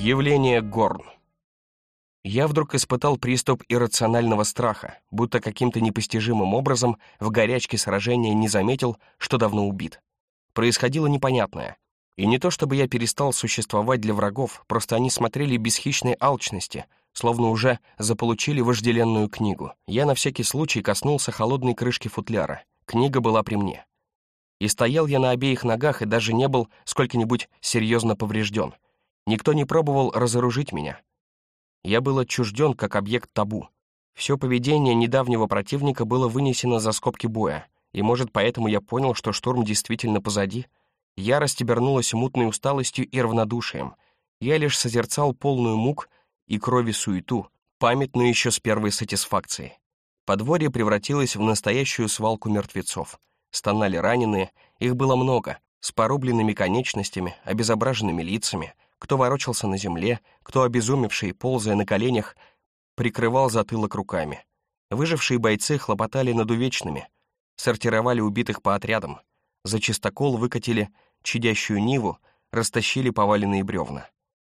Явление Горн. Я вдруг испытал приступ иррационального страха, будто каким-то непостижимым образом в горячке сражения не заметил, что давно убит. Происходило непонятное. И не то чтобы я перестал существовать для врагов, просто они смотрели без хищной алчности, словно уже заполучили вожделенную книгу. Я на всякий случай коснулся холодной крышки футляра. Книга была при мне. И стоял я на обеих ногах и даже не был сколько-нибудь серьезно поврежден — Никто не пробовал разоружить меня. Я был отчужден как объект табу. Все поведение недавнего противника было вынесено за скобки боя, и, может, поэтому я понял, что штурм действительно позади. Ярость обернулась мутной усталостью и равнодушием. Я лишь созерцал полную мук и крови суету, памятную еще с первой сатисфакции. Подворье превратилось в настоящую свалку мертвецов. Стонали раненые, их было много, с порубленными конечностями, обезображенными лицами — кто ворочался на земле, кто, обезумевший, ползая на коленях, прикрывал затылок руками. Выжившие бойцы хлопотали над увечными, сортировали убитых по отрядам, за чистокол выкатили чадящую ниву, растащили поваленные бревна.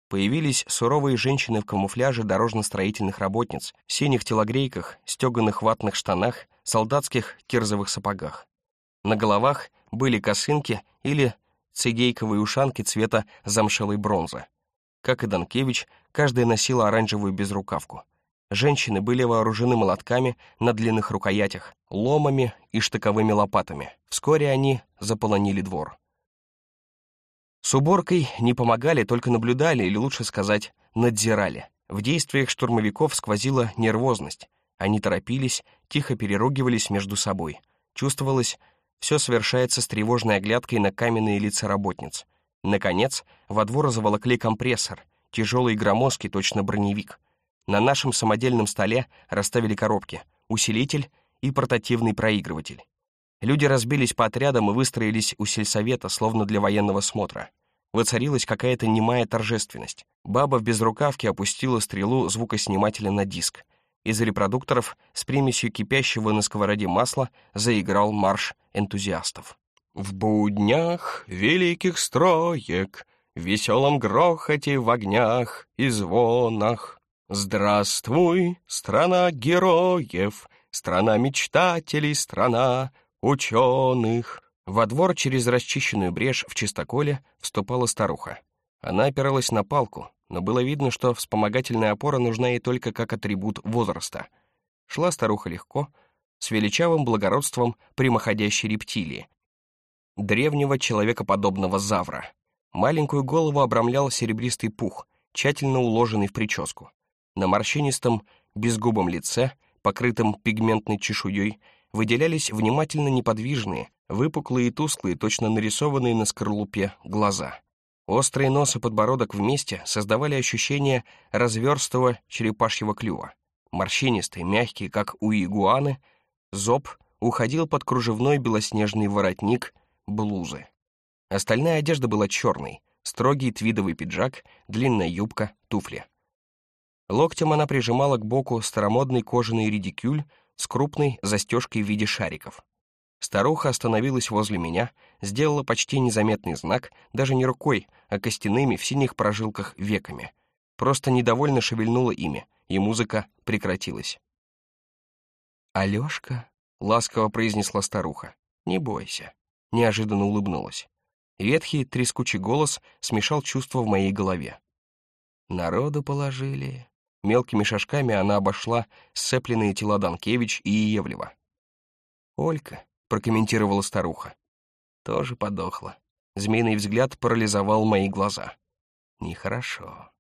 Появились суровые женщины в камуфляже дорожно-строительных работниц, синих телогрейках, стеганых ватных штанах, солдатских кирзовых сапогах. На головах были косынки или цигейковые ушанки цвета замшелой бронзы. Как и Данкевич, каждая носила оранжевую безрукавку. Женщины были вооружены молотками на длинных рукоятях, ломами и штыковыми лопатами. Вскоре они заполонили двор. С уборкой не помогали, только наблюдали, или лучше сказать, надзирали. В действиях штурмовиков сквозила нервозность. Они торопились, тихо переругивались между собой. Чувствовалось, все совершается с тревожной оглядкой на каменные лица работниц. Наконец, во двор заволокли компрессор, тяжелый и громоздкий, точно броневик. На нашем самодельном столе расставили коробки, усилитель и портативный проигрыватель. Люди разбились по отрядам и выстроились у сельсовета, словно для военного смотра. Воцарилась какая-то немая торжественность. Баба в безрукавке опустила стрелу звукоснимателя на диск — из репродукторов с примесью кипящего на сковороде масла заиграл марш энтузиастов. В буднях великих строек, в веселом грохоте в огнях и звонах. Здравствуй, страна героев, страна мечтателей, страна ученых. Во двор через расчищенную брешь в чистоколе вступала старуха. Она опиралась на палку, но было видно, что вспомогательная опора нужна ей только как атрибут возраста. Шла старуха легко, с величавым благородством прямоходящей рептилии, древнего человекоподобного завра. Маленькую голову обрамлял серебристый пух, тщательно уложенный в прическу. На морщинистом, безгубом лице, покрытом пигментной чешуей, выделялись внимательно неподвижные, выпуклые и тусклые, точно нарисованные на скорлупе, глаза. Острый нос и подбородок вместе создавали ощущение разверстого черепашьего клюва. Морщинистый, мягкий, как у игуаны, зоб уходил под кружевной белоснежный воротник блузы. Остальная одежда была черной, строгий твидовый пиджак, длинная юбка, туфли. Локтем она прижимала к боку старомодный кожаный редикюль с крупной застежкой в виде шариков. Старуха остановилась возле меня, сделала почти незаметный знак, даже не рукой, а костяными в синих прожилках веками. Просто недовольно шевельнула ими, и музыка прекратилась. «Алёшка», — ласково произнесла старуха, — «не бойся», — неожиданно улыбнулась. Ветхий трескучий голос смешал чувства в моей голове. «Народу положили». Мелкими шажками она обошла сцепленные тела Данкевич и Иевлева. «Олька, — прокомментировала старуха. Тоже подохла. Змеиный взгляд парализовал мои глаза. Нехорошо.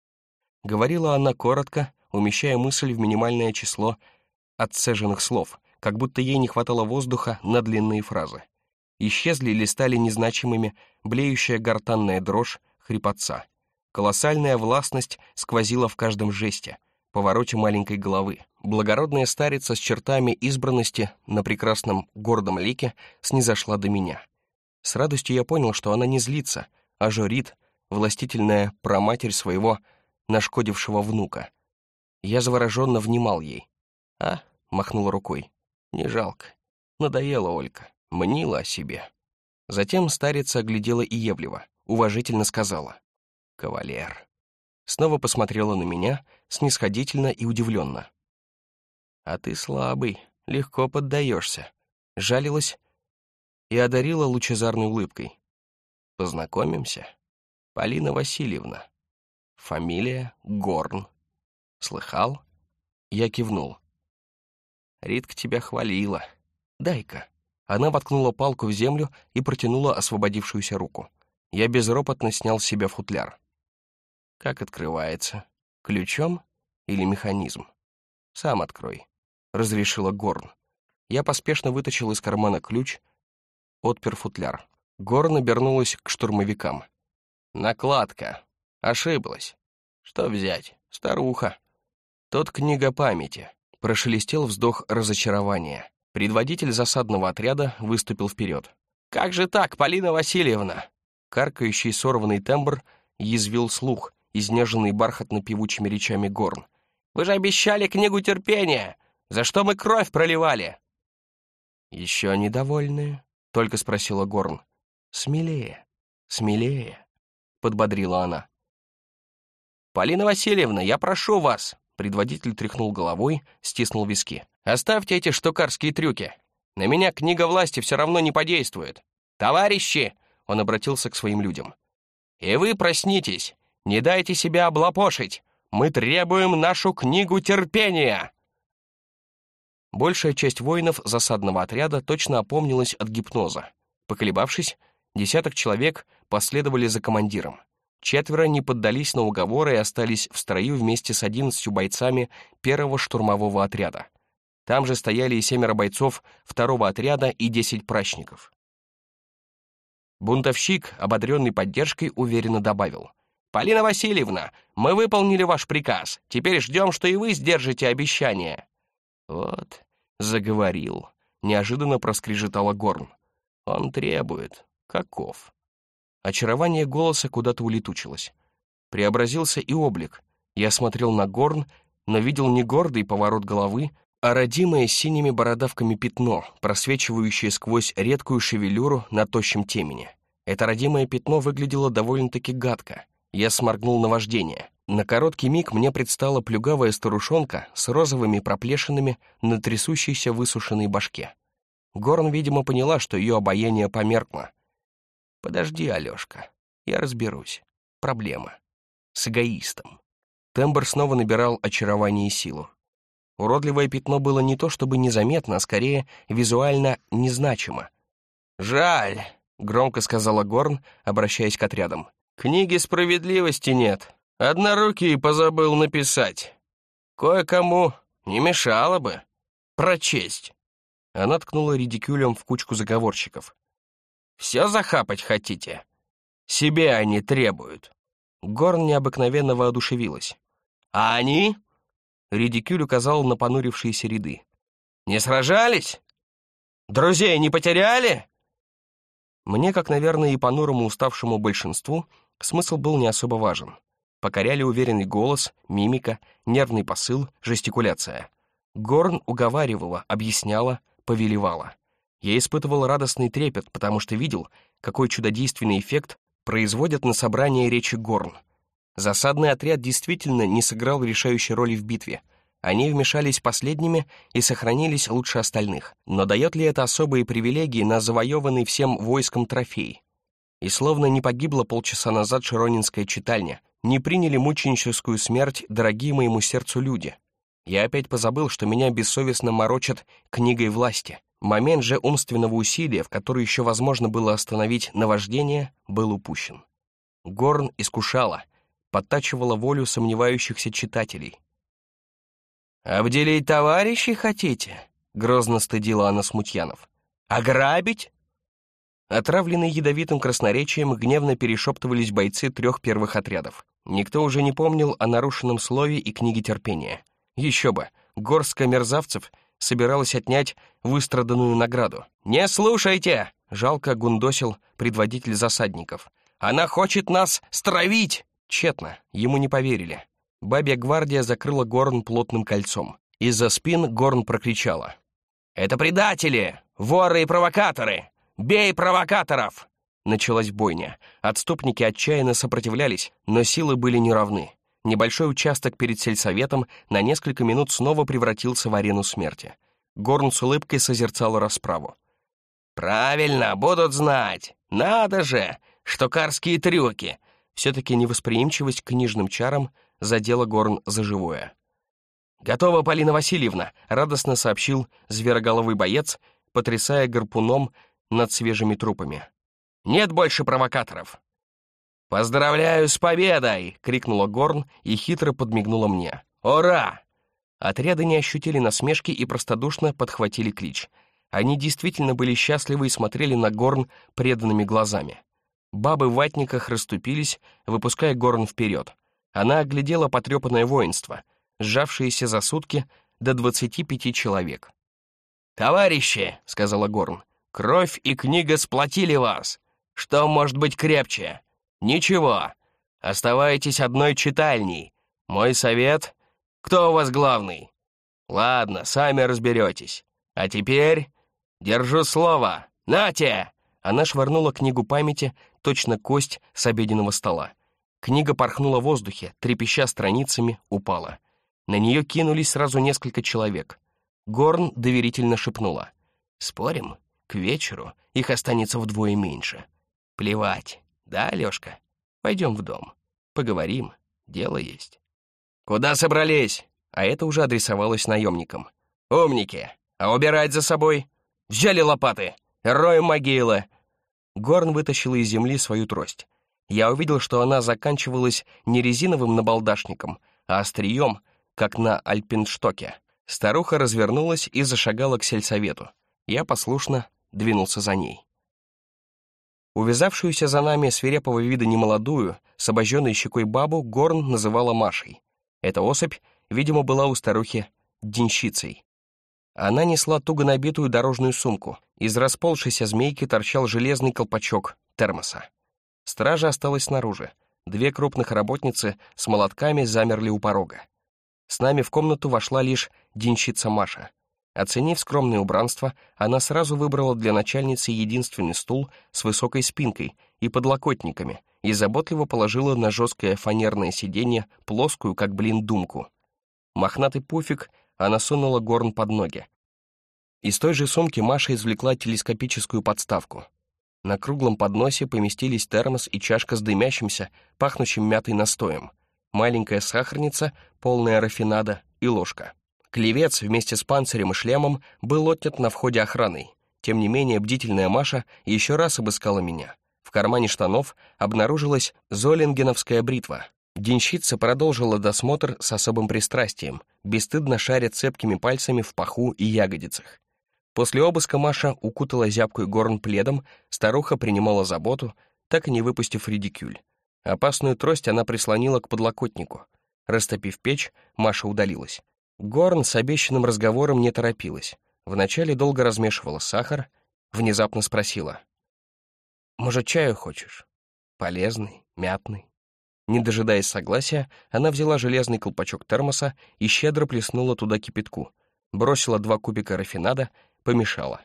Говорила она коротко, умещая мысль в минимальное число отцеженных слов, как будто ей не хватало воздуха на длинные фразы. Исчезли или стали незначимыми блеющая гортанная дрожь хрипотца. Колоссальная властность сквозила в каждом жесте, повороте маленькой головы. Благородная старица с чертами избранности на прекрасном гордом лике снизошла до меня. С радостью я понял, что она не злится, а журит, властительная проматерь своего нашкодившего внука. Я завороженно внимал ей. «А», — махнула рукой, — «не жалко. Надоела Олька, мнила о себе». Затем старица оглядела Иевлева, уважительно сказала. «Кавалер». снова посмотрела на меня, снисходительно и удивленно. «А ты слабый, легко поддаешься», — жалилась и одарила лучезарной улыбкой. «Познакомимся? Полина Васильевна. Фамилия Горн. Слыхал?» Я кивнул. «Ритка тебя хвалила. Дай-ка». Она воткнула палку в землю и протянула освободившуюся руку. Я безропотно снял с себя футляр. «Как открывается? Ключом или механизм?» «Сам открой», — разрешила Горн. Я поспешно вытащил из кармана ключ, отпер футляр. Горн обернулась к штурмовикам. «Накладка. Ошиблась. Что взять? Старуха. Тот книга памяти». Прошелестел вздох разочарования. Предводитель засадного отряда выступил вперед. «Как же так, Полина Васильевна?» Каркающий сорванный тембр язвил слух, изнеженный бархатно-певучими речами горн. «Вы же обещали книгу терпения! За что мы кровь проливали?» «Еще недовольные?» — только спросила горн. «Смелее, смелее», — подбодрила она. «Полина Васильевна, я прошу вас!» Предводитель тряхнул головой, стиснул виски. Оставьте эти штукарские трюки. На меня книга власти все равно не подействует. Товарищи!» — он обратился к своим людям. «И вы проснитесь! Не дайте себя облапошить! Мы требуем нашу книгу терпения!» Большая часть воинов засадного отряда точно опомнилась от гипноза. Поколебавшись, десяток человек последовали за командиром. Четверо не поддались на уговоры и остались в строю вместе с одиннадцатью бойцами первого штурмового отряда. Там же стояли и семеро бойцов второго отряда и десять прачников. Бунтовщик, ободренный поддержкой, уверенно добавил. «Полина Васильевна, мы выполнили ваш приказ. Теперь ждем, что и вы сдержите обещание». «Вот, заговорил», — неожиданно проскрежетала Горн. «Он требует. Каков?» Очарование голоса куда-то улетучилось. Преобразился и облик. Я смотрел на Горн, но видел не гордый поворот головы, а родимое синими бородавками пятно, просвечивающее сквозь редкую шевелюру на тощем темени. Это родимое пятно выглядело довольно-таки гадко. Я сморгнул на вождение. На короткий миг мне предстала плюгавая старушонка с розовыми проплешинами на трясущейся высушенной башке. Горн, видимо, поняла, что ее обаяние померкло. «Подожди, Алешка, я разберусь. Проблема. С эгоистом». Тембр снова набирал очарование и силу. Уродливое пятно было не то чтобы незаметно, а скорее визуально незначимо. «Жаль», — громко сказала Горн, обращаясь к отрядам. «Книги справедливости нет. Однорукий позабыл написать. Кое-кому не мешало бы прочесть». Она ткнула редикюлем в кучку заговорщиков. «Все захапать хотите? Себе они требуют». Горн необыкновенно воодушевилась. «А они Редикюль указал на понурившиеся ряды. «Не сражались? Друзей не потеряли?» Мне, как, наверное, и понурому уставшему большинству, смысл был не особо важен. Покоряли уверенный голос, мимика, нервный посыл, жестикуляция. Горн уговаривала, объясняла, повелевала. Я испытывал радостный трепет, потому что видел, какой чудодейственный эффект производят на собрание речи Горн — Засадный отряд действительно не сыграл решающей роли в битве. Они вмешались последними и сохранились лучше остальных. Но дает ли это особые привилегии на завоеванный всем войском трофей? И словно не погибла полчаса назад Широнинская читальня, не приняли мученическую смерть дорогие моему сердцу люди. Я опять позабыл, что меня бессовестно морочат книгой власти. Момент же умственного усилия, в который еще возможно было остановить наваждение, был упущен. Горн искушала — подтачивала волю сомневающихся читателей. «Обделить товарищей хотите?» — грозно стыдила она Смутьянов. «Ограбить?» Отравленные ядовитым красноречием гневно перешептывались бойцы трех первых отрядов. Никто уже не помнил о нарушенном слове и книге терпения. Еще бы, горстка мерзавцев собиралась отнять выстраданную награду. «Не слушайте!» — жалко гундосил предводитель засадников. «Она хочет нас стравить!» Тщетно, ему не поверили. Бабья гвардия закрыла Горн плотным кольцом. Из-за спин Горн прокричала. «Это предатели! Воры и провокаторы! Бей провокаторов!» Началась бойня. Отступники отчаянно сопротивлялись, но силы были неравны. Небольшой участок перед сельсоветом на несколько минут снова превратился в арену смерти. Горн с улыбкой созерцал расправу. «Правильно, будут знать! Надо же! Штукарские трюки!» Все-таки невосприимчивость к книжным чарам задела Горн за живое. «Готова, Полина Васильевна!» — радостно сообщил звероголовый боец, потрясая гарпуном над свежими трупами. «Нет больше провокаторов!» «Поздравляю с победой!» — крикнула Горн и хитро подмигнула мне. «Ура!» Отряды не ощутили насмешки и простодушно подхватили клич. Они действительно были счастливы и смотрели на Горн преданными глазами. Бабы в ватниках расступились, выпуская Горн вперед. Она оглядела потрепанное воинство, сжавшееся за сутки до двадцати пяти человек. «Товарищи!» — сказала Горн. «Кровь и книга сплотили вас! Что может быть крепче?» «Ничего. Оставайтесь одной читальней. Мой совет — кто у вас главный?» «Ладно, сами разберетесь. А теперь держу слово. Нате!» Она швырнула книгу памяти, точно кость с обеденного стола. Книга порхнула в воздухе, трепеща страницами, упала. На нее кинулись сразу несколько человек. Горн доверительно шепнула. «Спорим, к вечеру их останется вдвое меньше. Плевать, да, Алёшка? Пойдем в дом. Поговорим, дело есть. Куда собрались? А это уже адресовалось наемникам. Умники, а убирать за собой? Взяли лопаты, роем могилы. Горн вытащил из земли свою трость. Я увидел, что она заканчивалась не резиновым набалдашником, а острием, как на альпинштоке. Старуха развернулась и зашагала к сельсовету. Я послушно двинулся за ней. Увязавшуюся за нами свирепого вида немолодую, с обожженной щекой бабу Горн называла Машей. Эта особь, видимо, была у старухи денщицей. Она несла туго набитую дорожную сумку. Из расползшейся змейки торчал железный колпачок термоса. Стража осталась снаружи. Две крупных работницы с молотками замерли у порога. С нами в комнату вошла лишь денщица Маша — Оценив скромное убранство, она сразу выбрала для начальницы единственный стул с высокой спинкой и подлокотниками и заботливо положила на жесткое фанерное сиденье плоскую, как блин, думку. Мохнатый пуфик она сунула горн под ноги. Из той же сумки Маша извлекла телескопическую подставку. На круглом подносе поместились термос и чашка с дымящимся, пахнущим мятой настоем, маленькая сахарница, полная рафинада и ложка. Клевец вместе с панцирем и шлемом был отнят на входе охраной. Тем не менее, бдительная Маша еще раз обыскала меня. В кармане штанов обнаружилась золингеновская бритва. Денщица продолжила досмотр с особым пристрастием, бесстыдно шаря цепкими пальцами в паху и ягодицах. После обыска Маша укутала зябкую горн пледом, старуха принимала заботу, так и не выпустив редикюль. Опасную трость она прислонила к подлокотнику. Растопив печь, Маша удалилась. Горн с обещанным разговором не торопилась. Вначале долго размешивала сахар, внезапно спросила. «Может, чаю хочешь? Полезный, мятный?» Не дожидаясь согласия, она взяла железный колпачок термоса и щедро плеснула туда кипятку, бросила два кубика рафинада, помешала.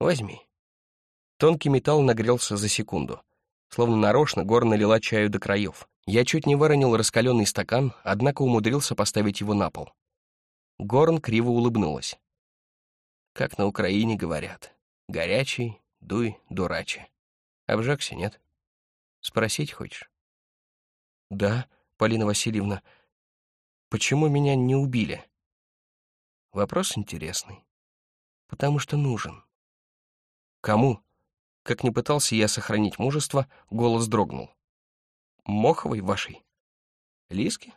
«Возьми». Тонкий металл нагрелся за секунду. Словно нарочно Гор налила чаю до краев. Я чуть не выронил раскаленный стакан, однако умудрился поставить его на пол. Горн криво улыбнулась. Как на Украине говорят. Горячий, дуй, дурачи. Обжегся, нет? Спросить хочешь? Да, Полина Васильевна. Почему меня не убили? Вопрос интересный. Потому что нужен. Кому? Как не пытался я сохранить мужество, голос дрогнул. Моховой вашей? Лиски?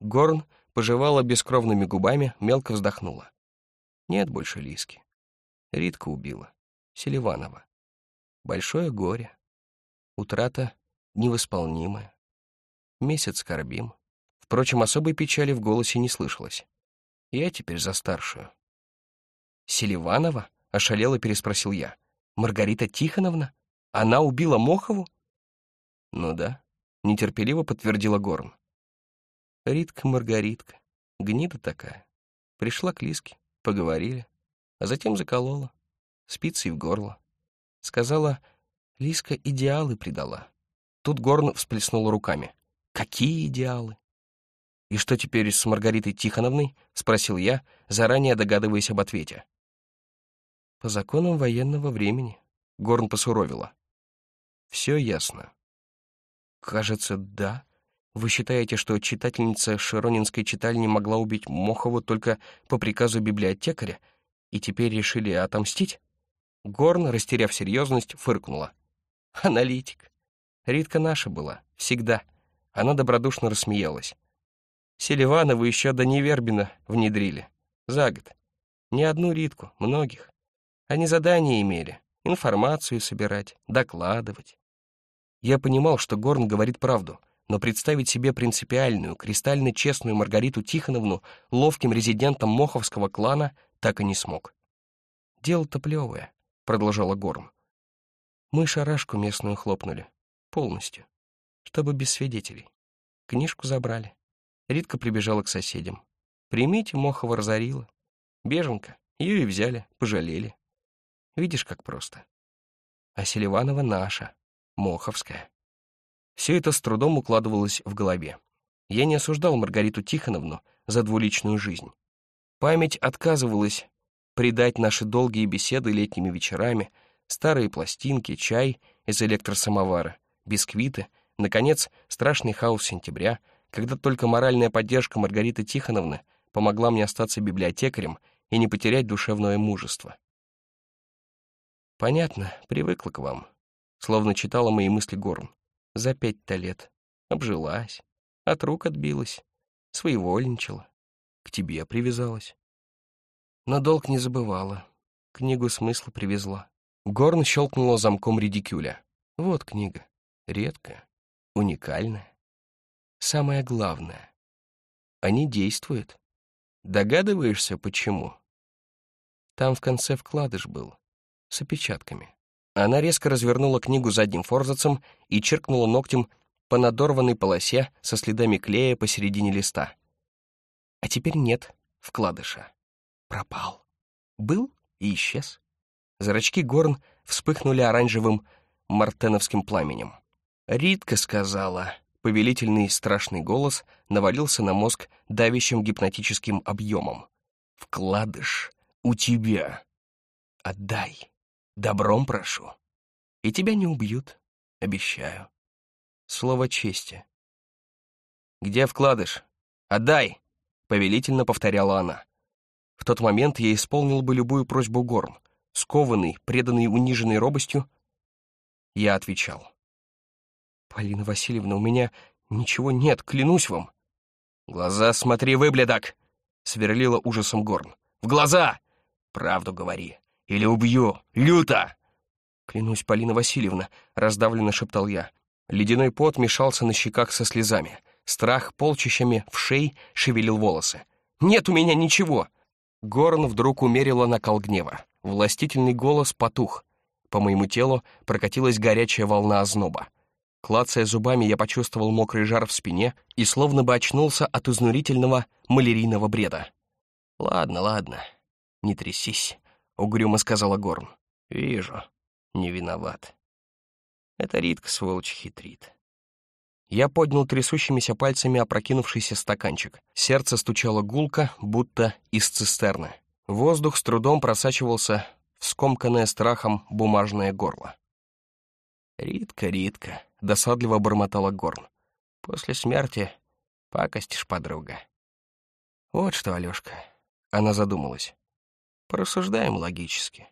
Горн пожевала бескровными губами, мелко вздохнула. Нет больше Лиски. Ритка убила. Селиванова. Большое горе. Утрата невосполнимая. Месяц скорбим. Впрочем, особой печали в голосе не слышалось. Я теперь за старшую. «Селиванова?» — ошалело переспросил я. «Маргарита Тихоновна? Она убила Мохову?» «Ну да», — нетерпеливо подтвердила Горн. Ритка-маргаритка, гнида такая. Пришла к Лиске, поговорили, а затем заколола, спицей в горло. Сказала, Лиска идеалы предала. Тут Горн всплеснула руками. Какие идеалы? «И что теперь с Маргаритой Тихоновной?» — спросил я, заранее догадываясь об ответе. «По законам военного времени», — Горн посуровила. «Все ясно». «Кажется, да. Вы считаете, что читательница Широнинской читальни могла убить Мохову только по приказу библиотекаря, и теперь решили отомстить?» Горн, растеряв серьезность, фыркнула. «Аналитик. Ритка наша была. Всегда». Она добродушно рассмеялась. Селиванову еще до Невербина внедрили. За год. Не одну Ритку, многих. Они задания имели. Информацию собирать, докладывать. Я понимал, что Горн говорит правду, но представить себе принципиальную, кристально честную Маргариту Тихоновну ловким резидентом Моховского клана так и не смог. «Дело-то плевое», — продолжала Горн. «Мы шарашку местную хлопнули. Полностью. Чтобы без свидетелей. Книжку забрали. Ритка прибежала к соседям. «Примите, Мохова разорила. Беженка. Ее и взяли, пожалели. Видишь, как просто. А Селиванова наша, Моховская». Все это с трудом укладывалось в голове. Я не осуждал Маргариту Тихоновну за двуличную жизнь. Память отказывалась предать наши долгие беседы летними вечерами, старые пластинки, чай из электросамовара, бисквиты, наконец, страшный хаос сентября — когда только моральная поддержка Маргариты Тихоновны помогла мне остаться библиотекарем и не потерять душевное мужество. Понятно, привыкла к вам, словно читала мои мысли Горн. За пять-то лет. Обжилась, от рук отбилась, своевольничала, к тебе привязалась. Но долг не забывала, книгу смысла привезла. Горн щелкнула замком редикюля. Вот книга, редкая, уникальная самое главное. Они действуют. Догадываешься, почему? Там в конце вкладыш был, с опечатками. Она резко развернула книгу задним форзацем и черкнула ногтем по надорванной полосе со следами клея посередине листа. А теперь нет вкладыша. Пропал. Был и исчез. Зрачки Горн вспыхнули оранжевым мартеновским пламенем. Ритка сказала, повелительный страшный голос навалился на мозг давящим гипнотическим объемом. «Вкладыш у тебя. Отдай. Добром прошу. И тебя не убьют, обещаю. Слово чести». «Где вкладыш? Отдай!» — повелительно повторяла она. В тот момент я исполнил бы любую просьбу Горн. Скованный, преданный униженной робостью, я отвечал. «Полина Васильевна, у меня ничего нет, клянусь вам». «Глаза смотри, выблядок!» — сверлила ужасом Горн. «В глаза! Правду говори, или убью, люто!» «Клянусь, Полина Васильевна», — раздавленно шептал я. Ледяной пот мешался на щеках со слезами. Страх полчищами в шей шевелил волосы. «Нет у меня ничего!» Горн вдруг умерила накал гнева. Властительный голос потух. По моему телу прокатилась горячая волна озноба. Клацая зубами, я почувствовал мокрый жар в спине и словно бы очнулся от изнурительного малярийного бреда. «Ладно, ладно, не трясись», — угрюмо сказала Горн. «Вижу, не виноват. Это Ритка, сволочь, хитрит». Я поднял трясущимися пальцами опрокинувшийся стаканчик. Сердце стучало гулко, будто из цистерны. Воздух с трудом просачивался в скомканное страхом бумажное горло. «Ритка, Ритка», — досадливо бормотала Горн. «После смерти пакостишь, подруга». «Вот что, Алёшка», — она задумалась. «Порассуждаем логически.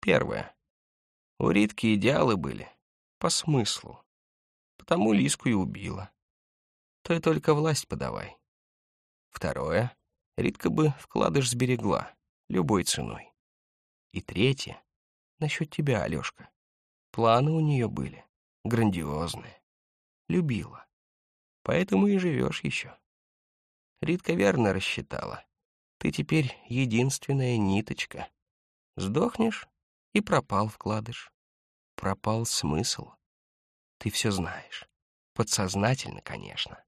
Первое. У Ритки идеалы были. По смыслу. Потому Лиску и убила. То только власть подавай. Второе. Ритка бы вкладыш сберегла. Любой ценой. И третье. Насчет тебя, Алёшка. Планы у нее были грандиозные. Любила. Поэтому и живешь еще. Ритка верно рассчитала. Ты теперь единственная ниточка. Сдохнешь — и пропал вкладыш. Пропал смысл. Ты все знаешь. Подсознательно, конечно.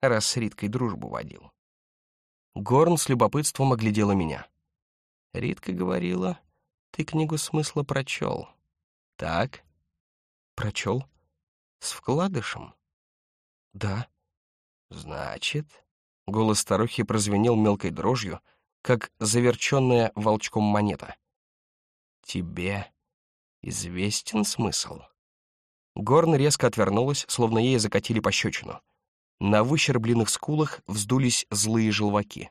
Раз с Риткой дружбу водил. Горн с любопытством оглядела меня. Ритка говорила, ты книгу смысла прочел. Так? Прочел? С вкладышем? Да. Значит, Голос старухи прозвенел мелкой дрожью, как заверченная волчком монета. «Тебе известен смысл?» Горн резко отвернулась, словно ей закатили пощечину. На выщербленных скулах вздулись злые желваки.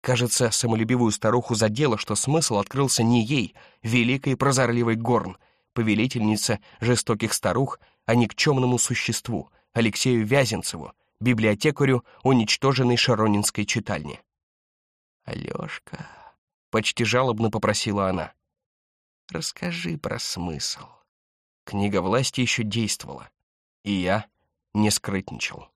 Кажется, самолюбивую старуху задело, что смысл открылся не ей, великой прозорливой Горн, повелительнице жестоких старух, а никчемному существу, Алексею Вязенцеву, библиотекарю уничтоженной Шаронинской читальни. «Алешка», — почти жалобно попросила она, — «расскажи про смысл». Книга власти еще действовала, и я не скрытничал.